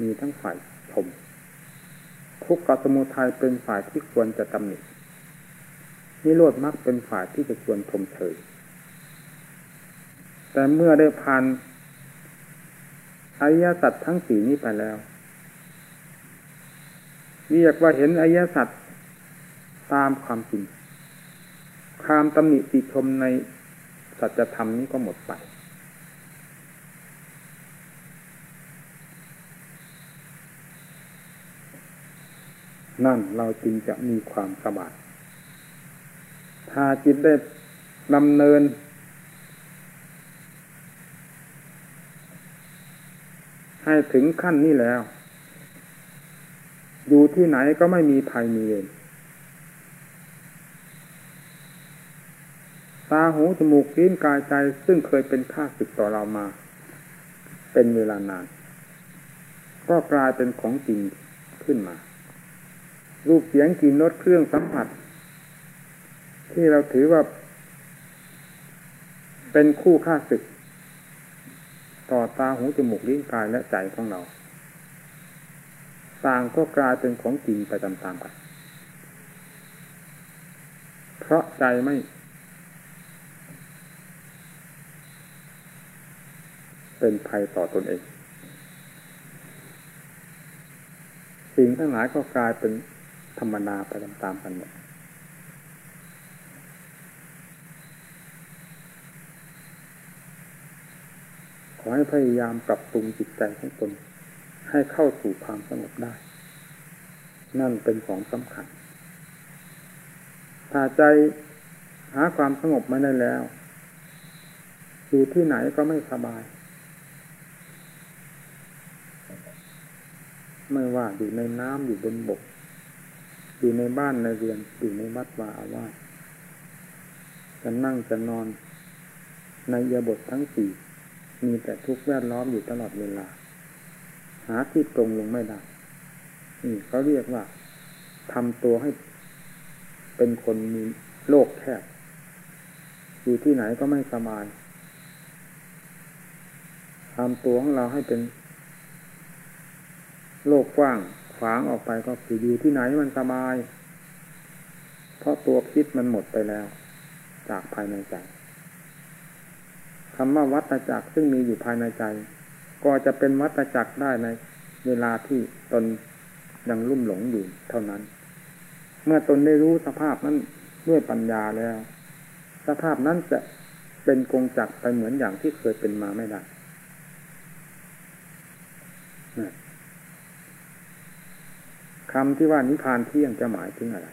มีทั้งฝ่ายชม ทุกข์กับสมุทัยเป็นฝ่ายที่ควรจะตำหนินิโรธมรรคเป็นฝ่ายที่จะควรชมเชยแต่เมื่อได้ผ่านอริยสัจทั้งสี่นี้ไปแล้วเรียกว่าเห็นอริยสัจตามความจริงความตำหนิติชมในสัจธรรมนี้ก็หมดไป นั่นเราจึงจะมีความสบายถ้าจิตได้ดำเนิน ให้ถึงขั้นนี้แล้ว อยู่ที่ไหนก็ไม่มีภัยมีเวรตาหูจมูกลิ้นกายใจซึ่งเคยเป็นข้าศึกต่อเรามา เป็นเวลานาน ก็กลายเป็นของจริงขึ้นมา รูปเสียงกลิ่นรสเครื่องสัมผัส ที่เราถือว่า เป็นคู่ค่าศึก ต่อตาหูจมูกลิ้นกายและใจของเรา ต่างก็กลายเป็นของจริงไปตามๆกัน เพราะใจไม่เป็นภัยต่อตนเอง สิ่งทั้งหลายก็กลายเป็น ธรรมนาไปตามๆกันหมดขอให้พยายามปรับปรุงจิตใจของตน ให้เข้าสู่ความสงบได้ นั่นเป็นของสำคัญ ถ้าใจหาความสงบไม่ได้แล้ว อยู่ที่ไหนก็ไม่สบาย ไม่ว่าอยู่ในน้ำอยู่บนบก อยู่ในบ้านในเรือนอยู่ในวัดวาอาวาสจะนั่งจะนอน ในยาบททั้งสี่มีแต่ทุกข์แวดล้อมอยู่ตลอดเวลา หาที่ตรงลงไม่ได้นี่เขาเรียกว่าทำตัวให้เป็นคนมีโลกแคบอยู่ที่ไหนก็ไม่สบายทำตัวของเราให้เป็น โลกกว้างางออกไปก็คืออยู่ที่ไหนมันสบาย เพราะตัวพิษมันหมดไปแล้ว จากภายในใจคำว่าวัตจักรซึ่งมีอยู่ภายในใจ ก็จะเป็นวัตจักรได้ในเวลาที่ตนยังลุ่มหลงอยู่เท่านั้น เมื่อตนได้รู้สภาพนั้นด้วยปัญญาแล้ว สภาพนั้นจะเป็นกงจักรไปเหมือนอย่างที่เคยเป็นมาไม่ได้ คำที่ว่านิพพานเที่ยงจะหมายถึงอะไร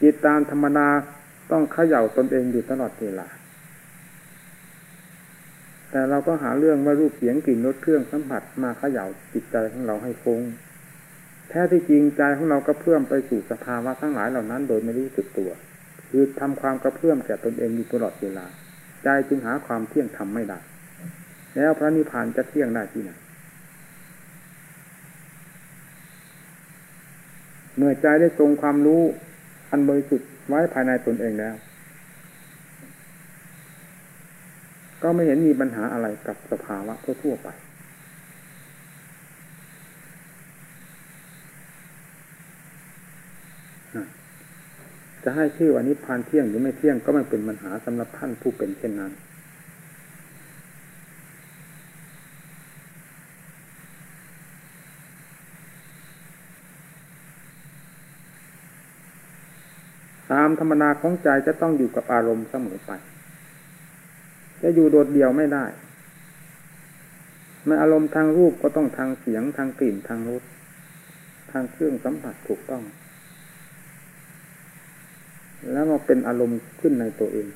จิตตามธรรมดาต้องเขย่าตนเองอยู่ตลอดเวลา แต่เราก็หาเรื่องว่ารูปเสียงกลิ่นรสเครื่องสัมผัสมาเขย่าจิตใจของเราให้ฟงแท้ที่จริงใจของเราก็เพื่อมไปสู่สภาวะทั้งหลายเหล่านั้น โดยไม่รู้สึกตัว คือทำความกระเพื่อมแก่ตนเองอยู่ตลอดเวลา ใจจึงหาความเที่ยงทำไม่ได้ แล้วพระนิพพานจะเที่ยงได้ที่ไหนเมื่อใจได้ทรงความรู้อันบริสุทธิ์ไว้ภายในตนเองแล้ว ก็ไม่เห็นมีปัญหาอะไรกับสภาวะทั่วไป จะให้ชื่อว่านิพพานเที่ยงหรือไม่เที่ยงก็ไม่เป็นปัญหาสำหรับท่านผู้เป็นเช่นนั้น ตามธรรมนาของใจจะต้องอยู่กับอารมณ์เสมอไป จะอยู่โดดเดี่ยวไม่ได้ในอารมณ์ทางรูปก็ต้องทางเสียงทางกลิ่นทางรสทางเครื่องสัมผัสถูกต้อง แล้วมาเป็นอารมณ์ขึ้นในตัวเอง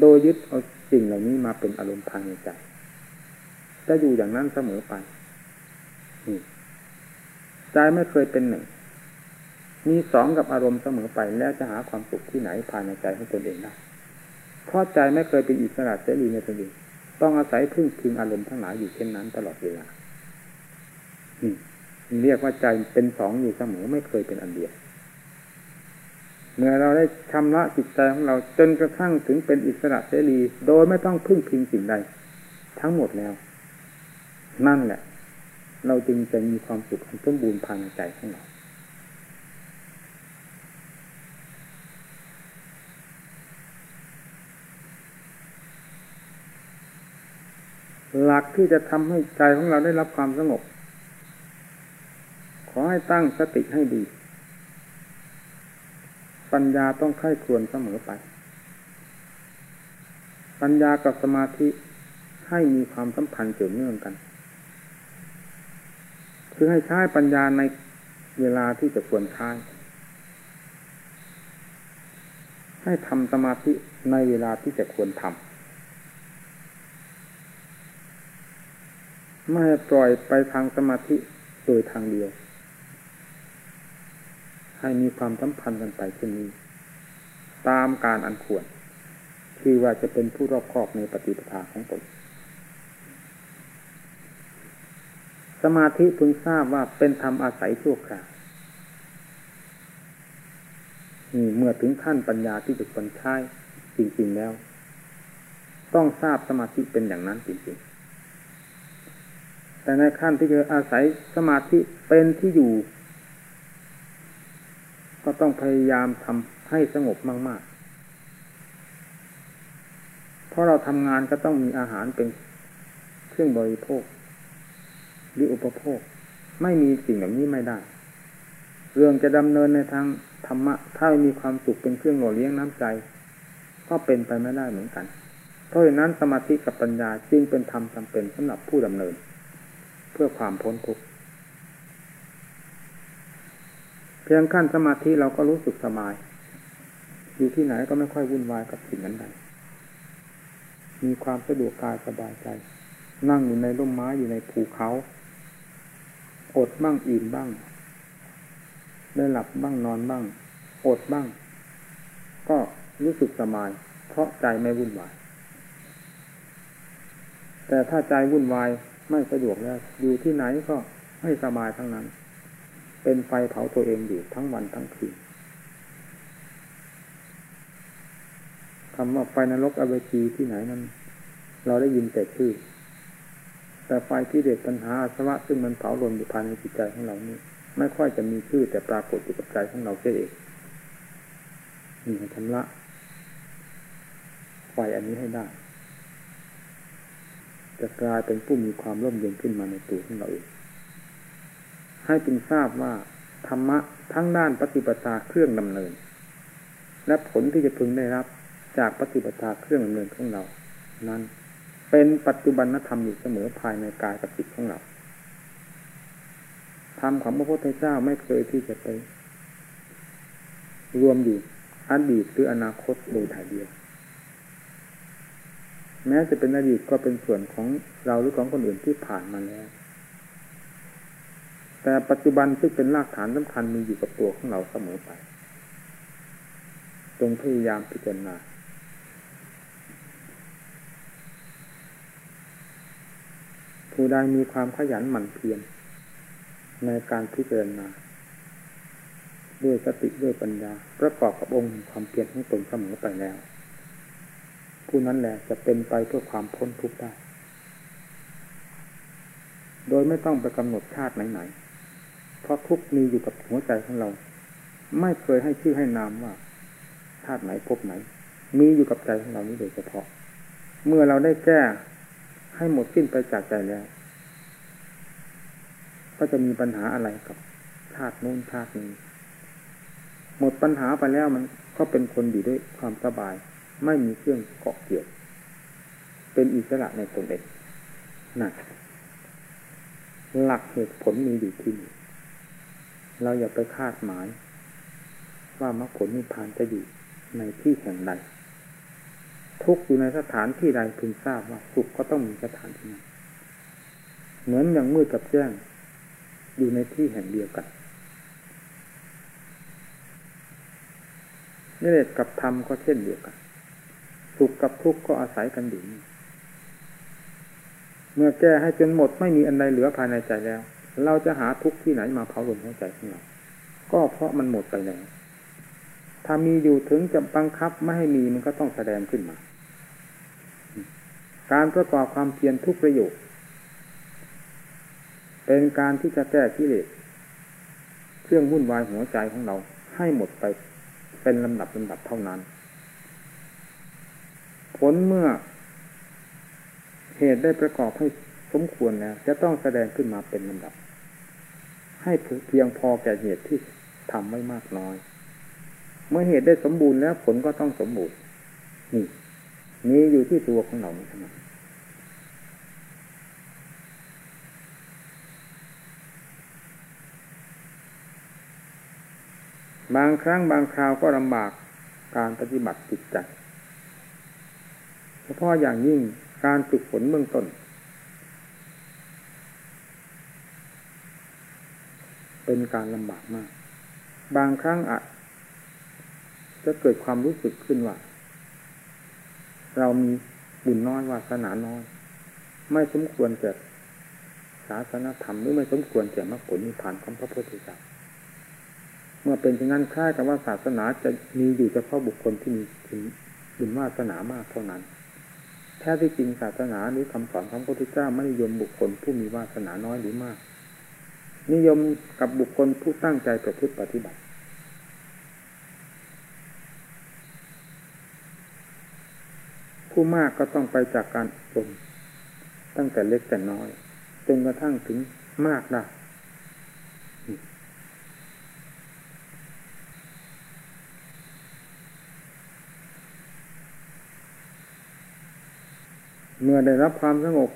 โดยยึดเอาสิ่งเหล่านี้มาเป็นอารมณ์ภายในใจจะอยู่อย่างนั้นเสมอไปใจไม่เคยเป็นหนึ่ง มีสองกับอารมณ์เสมอไปแล้วจะหาความสุขที่ไหนภายในใจของตนเองได้เพราะใจไม่เคยเป็นอิสระเสรีในตนเองต้องอาศัยพึ่งพิงอารมณ์ทั้งหลายอยู่เช่นนั้นตลอดเวลาเรียกว่าใจเป็นสองอยู่เสมอไม่เคยเป็นอันเดียวเมื่อเราได้ชำระจิตใจของเราจนกระทั่งถึงเป็นอิสระเสรี โดยไม่ต้องพึ่งพิงสิ่งใด ทั้งหมดแล้ว นั่นแหละ เราจึงจะมีความสุขสมบูรณ์ภายในใจของเรา หลักที่จะทำให้ใจของเราได้รับความสงบ ขอให้ตั้งสติให้ดี ปัญญาต้องค่ายควรเสมอไป ปัญญากับสมาธิให้มีความสัมพันธ์เกี่ยวเนื่องกัน คือให้ใช้ปัญญาในเวลาที่จะควรใช้ให้ทำสมาธิในเวลาที่จะควรทำ ไม่ปล่อยไปทางสมาธิโดยทางเดียว ให้มีความสัมพันธ์กันไปเช่นนี้ ตามการอันควรคือว่าจะเป็นผู้รอบครอบในปฏิปทาของตนสมาธิพึงทราบว่าเป็นธรรมอาศัยชั่วคราวนี่เมื่อถึงขั้นปัญญาที่จะควรใช้จริง ๆแล้ว ต้องทราบสมาธิเป็นอย่างนั้นจริง ๆ แต่ในขั้นที่จะอาศัยสมาธิเป็นที่อยู่ ก็ต้องพยายามทำให้สงบมากๆ เพราะเราทำงานก็ต้องมีอาหารเป็นเครื่องบริโภค หรืออุปโภค ไม่มีสิ่งแบบนี้ไม่ได้ เรื่องจะดำเนินในทางธรรมะ ถ้าม,มีความสุขเป็นเครื่องหล่อเลี้ยงน้ำใจ ก็เป็นไปไม่ได้เหมือนกัน เพราะฉะนั้นสมาธิกับปัญญาจึงเป็นธรรมจำเป็นสำหรับผู้ดำเนิน พื่อความพ้นทุกข์เพียงขั้นสมาธิเราก็รู้สึกสบาย อยู่ที่ไหนก็ไม่ค่อยวุ่นวายกับสิ่งนั้นใดมีความสะดวกกายสบายใจ นั่งอยู่ในร่มไม้อยู่ในภูเขา อดบ้างอิ่มบ้าง ได้หลับบ้างนอนบ้าง อดบ้าง ก็รู้สึกสบาย เพราะใจไม่วุ่นวาย แต่ถ้าใจวุ่นวาย ไม่สะดวกแล้ว อยู่ที่ไหนก็ไม่สบายทั้งนั้น เป็นไฟเผาตัวเองอยู่ทั้งวันทั้งคืนคำว่าไฟนรกอเวจีที่ไหนนั้น เราได้ยินแต่ชื่อ แต่ไฟที่เด็ดปัญหาอาสวะซึ่งมันเผาลนอยู่ภายในจิตใจของเรานี่ไม่ค่อยจะมีชื่อแต่ปรากฏอยู่กับใจของเราเองนี่ชำระไฟอันนี้ให้ได้ จะกลายเป็นผู้มีความร่มเย็นขึ้นมาในตัวของเราเอง ให้จึงทราบว่าธรรมะทั้งด้านปฏิปทาเครื่องดำเนิน และผลที่จะพึงได้รับจากปฏิปทาเครื่องดำเนินของเรา นั้นเป็นปัจจุบันธรรมอยู่เสมอภายในกายกับจิตของเราธรรมของพระพุทธเจ้าไม่เคยที่จะไป รวมอยู่อดีตหรืออนาคตโดยถ่ายเดียว แม้จะเป็นอดีตก็เป็นส่วนของเราหรือของคนอื่นที่ผ่านมาแล้ว แต่ปัจจุบันซึ่งเป็นรากฐานสำคัญมีอยู่กับตัวของเราเสมอไปจงพยายามพิจารณาผู้ใดมีความขยันหมั่นเพียรในการพิจารณาด้วยสติด้วยปัญญา ประกอบกับองค์ความเพียรของตนเสมอไปแล้ว ผู้นั้นแหละจะเป็นไปเพื่อความพ้นทุกข์ได้ โดยไม่ต้องไปกำหนดชาติไหนๆ เพราะทุกมีอยู่กับหัวใจของเรา ไม่เคยให้ชื่อให้นามว่า ชาติไหนพบไหน มีอยู่กับใจของเรานี้โดยเฉพาะ เมื่อเราได้แก้ให้หมดสิ้นไปจากใจแล้ว ก็จะมีปัญหาอะไรกับชาตินู้นชาตินี้ หมดปัญหาไปแล้วมันก็เป็นคนอยู่ด้วยความสบาย ไม่มีเครื่องเกาะเกี่ยว เป็นอิสระในตนเองนั่นหลักเหตุผลมีอยู่ที่นี่เราอย่าไปคาดหมาย ว่ามรรคผลนิพพานจะอยู่ในที่แห่งใด ทุกอยู่ในสถานที่ใดพึงทราบว่าสุขก็ต้องมีสถานที่นั้นเหมือนอย่างมืดกับแจ้งอยู่ในที่แห่งเดียวกันนิเรศกับธรรมก็เช่นเดียวกัน สุขกับทุกข์ก็อาศัยกันอยู่เมื่อแก้ให้จนหมดไม่มีอันใดเหลือภายในใจแล้ว เราจะหาทุกข์ที่ไหนมาเผาลนหัวใจของเราก็เพราะมันหมดไปแล้วถ้ามีอยู่ถึงจะบังคับไม่ให้มีมันก็ต้องแสดงขึ้นมา การประกอบความเพียรทุกประโยชน์เป็นการที่จะแก้กิเลสเครื่องวุ่นวายหัวใจของเราให้หมดไปเป็นลำดับลำดับเท่านั้น ผลเมื่อ เหตุได้ประกอบให้สมควรแล้ว จะต้องแสดงขึ้นมาเป็นลำดับ ให้เพียงพอแก่เหตุที่ทำไม่มากน้อย เมื่อเหตุได้สมบูรณ์แล้วผลก็ต้องสมบูรณ์นี่มีอยู่ที่ตัวของเราเท่านั้นบางครั้งบางคราวก็ลำบากการปฏิบัติจิตใจ ฉพาะอย่างยิ่งการฝึกฝนเบื้องต้น เป็นการลำบากมาก บางครั้งอาจจะเกิดความรู้สึกขึ้นว่า เรามีบุญน้อยวาสนาน้อย ไม่สมควรแก่ศาสนธรรมหรือไม่สมควรแก่มรรคผลนิพพานของพระพุทธเจ้าเมื่อเป็นเช่นนั้นคล้ายกับว่าศาสนาจะมีอยู่เฉพาะบุคคลที่มีบุญวาสนามากเท่านั้น แท้ที่จริงศาสนาหรือคำสอนของพระพุทธเจ้าไม่นิยมบุคคลผู้มีวาสนาน้อยหรือมาก นิยมกับบุคคลผู้ตั้งใจประพฤติปฏิบัติ ผู้มากก็ต้องไปจากการอบรมตั้งแต่เล็กแต่น้อยจนกระทั่งถึงมากได้ เมื่อได้รับความสงบ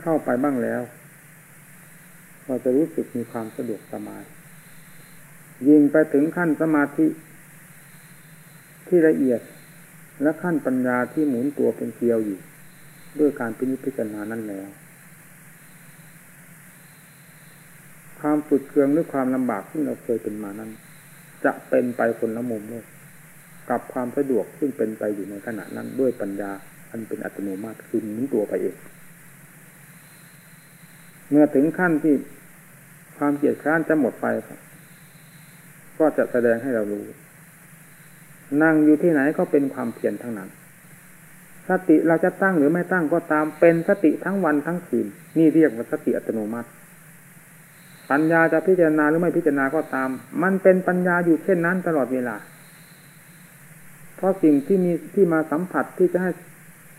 เข้าไปบ้างแล้วเราจะรู้สึกมีความสะดวกสบาย ยิงไปถึงขั้นสมาธิ ที่ละเอียดและขั้นปัญญาที่หมุนตัวเป็นเกลียวอยู่ ด้วยการพิจิจารณานั้นแล้ว ความฝึกเคืองหรือความลำบากที่เราเคยเป็นมานั้น จะเป็นไปคนละมุมโลกกับความสะดวกซึ่งเป็นไปอยู่ในขณะนั้นด้วยปัญญา อันเป็นอัตโนมัติคือหมุนตัวไปเอง เมื่อถึงขั้นที่ความเกลียดคร้านจะหมดไป ก็จะแสดงให้เรารู้ นั่งอยู่ที่ไหนก็เป็นความเพียรทั้งนั้น สติเราจะตั้งหรือไม่ตั้งก็ตามเป็นสติทั้งวันทั้งคืนนี่เรียกว่าสติอัตโนมัติ ปัญญาจะพิจารณาหรือไม่พิจารณาก็ตาม มันเป็นปัญญาอยู่เช่นนั้นตลอดเวลา เพราะสิ่งที่มีที่มาสัมผัสที่จะให้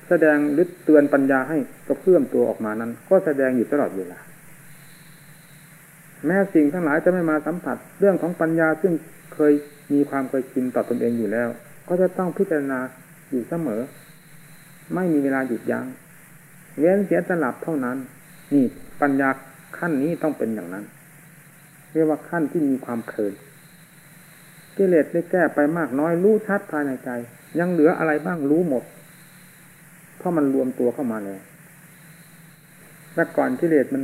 แสดงหรือเตือนปัญญาให้กระเพื่อมตัวออกมานั้น ก็แสดงอยู่ตลอดเวลา แม้สิ่งทั้งหลายจะไม่มาสัมผัส เรื่องของปัญญาซึ่งเคยมีความเคยชินต่อตนเองอยู่แล้ว ก็จะต้องพิจารณาอยู่เสมอ ไม่มีเวลาหยุดยัง้งเว้นเสียสลับเท่านั้น นี่ปัญญาขั้นนี้ต้องเป็นอย่างนั้น เรียกว่าขั้นที่มีความเพลินกิเลสได้แก้ไปมากน้อยรู้ชัดภายในใจ ยังเหลืออะไรบ้างรู้หมด เพราะมันรวมตัวเข้ามาแล้วและก่อนกิเลสมัน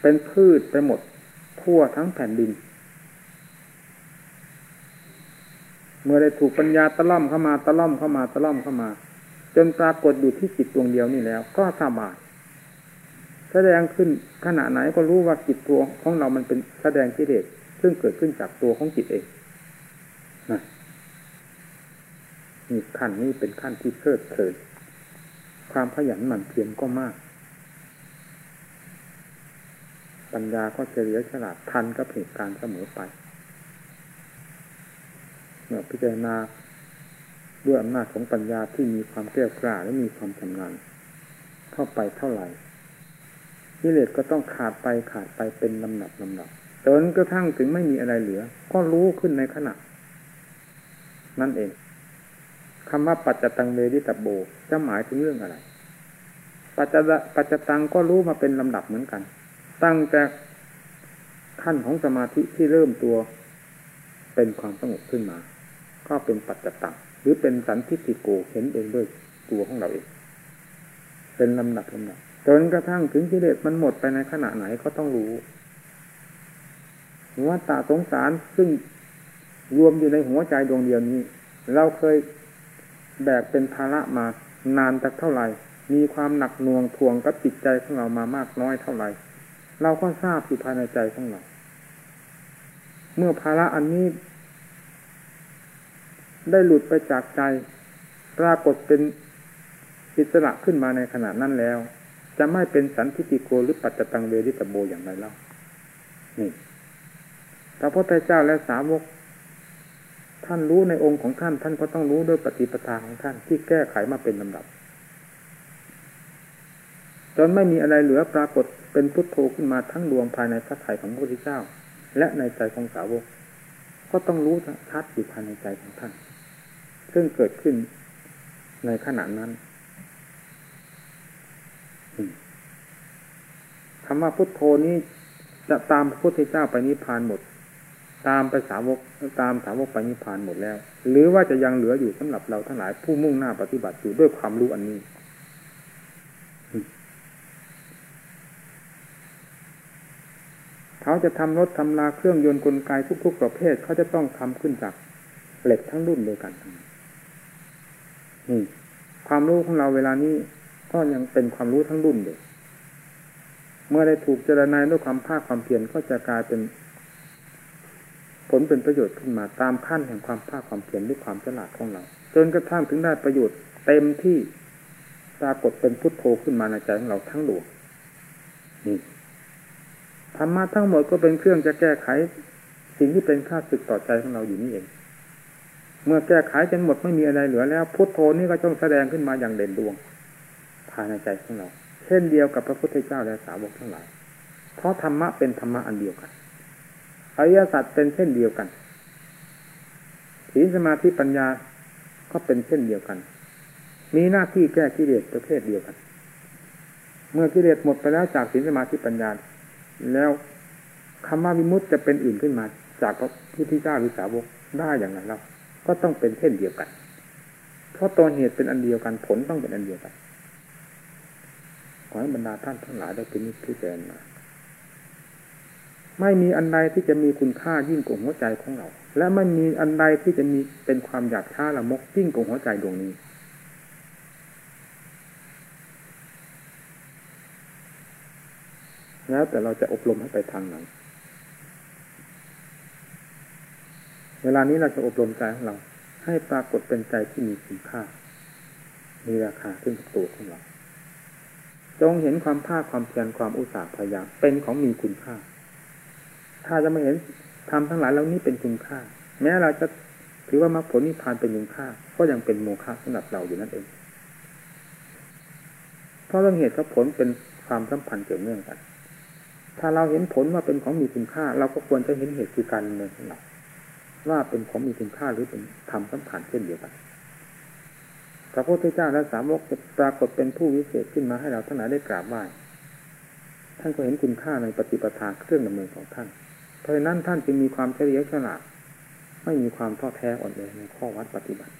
เป็นพืชไปหมดทั่วทั้งแผ่นดิน เมื่อได้ถูกปัญญาตะล่อมเข้ามาตะล่อมเข้ามาตะล่อมเข้ามา จนปรากฏอยู่ที่จิตดวงเดียวนี่แล้ว ก็สบายแสดงขึ้นขณะไหนก็รู้ว่าจิตตัวของเรามันเป็นแสดงกิเลสซึ่งเกิดขึ้นจากตัวของจิตเองนะ นี่ขั้นนี้เป็นขั้นที่เพลิดเพลินความขยันหมั่นเพียรก็มาก ปัญญาก็เฉลียวฉลาดทันกับเหตุการณ์เสมอไป เมื่อพิจารณาด้วยอำนาจของปัญญาที่มีความแก้วกล้าและมีความชำนาญเข้าไปเท่าไหร่กิเลสก็ต้องขาดไปขาดไปเป็นลำหนับลำหนับจนกระทั่งถึงไม่มีอะไรเหลือ ก็รู้ขึ้นในขณะ นั่นเอง คำว่าปัจจตังเวดิตโบ จะหมายถึงเรื่องอะไร ปัจจปัจจตังก็รู้มาเป็นลำดับเหมือนกัน ตั้งแต่ขั้นของสมาธิที่เริ่มตัวเป็นความสงบขึ้นมา ก็เป็นปัจจตังหรือเป็นสันทิฏฐิโกเห็นเองด้วยตัวของเราเอง เป็นลำดับลำดับจนกระทั่งถึงกิเลสมันหมดไปในขณะไหนก็ต้องรู้ว่าตาสงสารซึ่งรวมอยู่ในหัวใจดวงเดียวนี้ เราเคย แบกเป็นภาระมานานจากเท่าไหร่ มีความหนักหน่วงทวงกับจิตใจของเรามามากน้อยเท่าไหร่ เราก็ทราบอยู่ภายในใจของเรา เมื่อภาระอันนี้ได้หลุดไปจากใจ ปรากฏเป็นอิสระขึ้นมาในขณะนั้นแล้ว จะไม่เป็นสันทิติโกหรือปัจจตังเวริตโบอย่างไรเล่านี่พระพุทธเจ้าและสาวก ท่านรู้ในองค์ของท่าน ท่านก็ต้องรู้ด้วยปฏิปทาของท่านที่แก้ไขมาเป็นลำดับ จนไม่มีอะไรเหลือปรากฏเป็นพุทโธขึ้นมาทั้งดวงภายในพระทัยของพระพุทธเจ้า และในใจของสาวก ก็ต้องรู้ชัดอยู่ภายในใจของท่าน ซึ่งเกิดขึ้นในขณะนั้นคำว่าพุทโธนี้จะตามพระพุทธเจ้าไปนิพพานหมด ตามไปสาวกตามสาวกไปนิพพานหมดแล้ว หรือว่าจะยังเหลืออยู่สำหรับเราทั้งหลายผู้มุ่งหน้าปฏิบัติอยู่ด้วยความรู้อันนี้ เขาจะทำรถทำลาเครื่องยนต์กลไกทุก ๆ ประเภทเขาจะต้องทำขึ้นจากเหล็กทั้งรุ่นเดียวกันนี่ความรู้ของเราเวลานี้ก็ยังเป็นความรู้ทั้งรุ่นเลยเมื่อได้ถูกเจรนายด้วยความภาคความเพียรก็จะกลายเป็น ผลเป็นประโยชน์ขึ้นมาตามขั้นแห่งความภาคความเพียรด้วยความฉลาดของเรา จนกระทั่งถึงได้ประโยชน์เต็มที่ปรากฏเป็นพุทโธขึ้นมาในใจของเราทั้งดวงนี่ธรรมะทั้งหมดก็เป็นเครื่องจะแก้ไข สิ่งที่เป็นข้าศึกต่อใจของเราอยู่นี่เอง เมื่อแก้ไขจนหมดไม่มีอะไรเหลือแล้ว พุทโธนี่ก็ต้องแสดงขึ้นมาอย่างเด่นดวงภายในใจของเรา เช่นเดียวกับพระพุทธเจ้าและสาวกทั้งหลาย เพราะธรรมะเป็นธรรมะอันเดียวกัน อริยสัจเป็นเช่นเดียวกันศีลสมาธิปัญญาก็เป็นเช่นเดียวกัน มีหน้าที่แก้กิเลสประเภทเดียวกัน เมื่อกิเลสหมดไปแล้วจากศีลสมาธิปัญญา แล้วคำว่าวิมุตจะเป็นอื่นขึ้นมา จากพระพุทธเจ้าหรือสาวกได้อย่างไรเราก็ต้องเป็นเช่นเดียวกัน เพราะตัวเหตุเป็นอันเดียวกันผลต้องเป็นอันเดียวกัน ขอให้บรรดาท่านทั้งหลายได้เป็นนิพพานมา ไม่มีอันใดที่จะมีคุณค่ายิ่งกว่าหัวใจของเรา และไม่มีอันใดที่จะมีเป็นความหยาบช้าละมกยิ่งกว่าหัวใจดวงนี้ แล้วแต่เราจะอบรมให้ไปทางไหนเวลานี้เราจะอบรมใจของเรา ให้ปรากฏเป็นใจที่มีคุณค่า มีราคาขึ้นกับตัวของเรา จงเห็นความภาคความเพียรความอุตสาห์พยายามเป็นของมีคุณค่า ถ้าจะไม่เห็นทำทั้งหลายเหล่านี้เป็นคุณค่า แม้เราจะถือว่ามรรคผลนิพพานเป็นคุณค่า ก็ยังเป็นโมฆะสำหรับเราอยู่นั่นเอง เพราะเรื่องเหตุกับผลเป็นความสัมพันธ์เกี่ยวเนื่องกัน ถ้าเราเห็นผลว่าเป็นของมีคุณค่า เราก็ควรจะเห็นเหตุคือการดำเนินของเราว่าเป็นของมีคุณค่าหรือเป็นธรรมสัมพันธ์เช่นเดียวกันพระพุทธเจ้าและสาวกจะปรากฏเป็นผู้วิเศษขึ้นมาให้เราทั้งหลายได้กราบไหว้ท่านก็เห็นคุณค่าในปฏิปทาเครื่องดำเนินของท่าน เพราะนั้นท่านจึงมีความเฉลียวฉลาดไม่มีความท้อแท้อ่อนแอในข้อวัดปฏิบัติ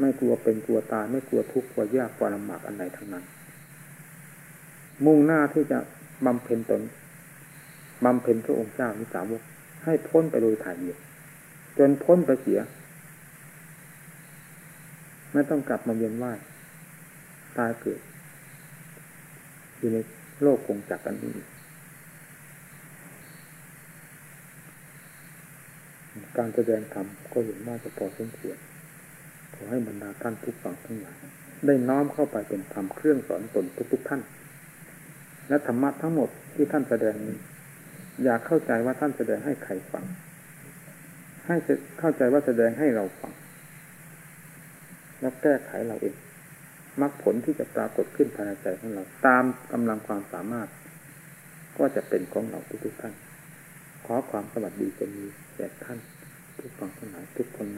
ไม่กลัวเป็นกลัวตายไม่กลัวทุกข์กลัวยากกลัวลำบากอันใดทั้งนั้น มุ่งหน้าที่จะบำเพ็ญตนบำเพ็ญพระองค์เจ้ามิสาวกให้พ้นไปโดยถ่ายเดียวจนพ้นไปเสีย ไม่ต้องกลับมาเวียนว่ายตายเกิดอยู่ในโลกคงจักกันนี้ การแสดงธรรมก็เห็นว่าจะพอสมควรขอให้บรรดาท่านทุกฝั่งทั้งหลายได้น้อมเข้าไปเป็นธรรมเครื่องสอนตนทุกๆท่าน และธรรมะทั้งหมดที่ท่านแสดงนี้อยากเข้าใจว่าท่านแสดงให้ใครฟัง ให้เข้าใจว่าแสดงให้เราฟัง แล้วแก้ไขเราเองมรรคผลที่จะปรากฏขึ้นภายในใจของเรา ตามกำลังความสามารถ ก็จะเป็นของเราทุกๆท่าน ขอความสวัสดีจะมี แก่ท่านทุกฝั่งทั้งหลายทุกคน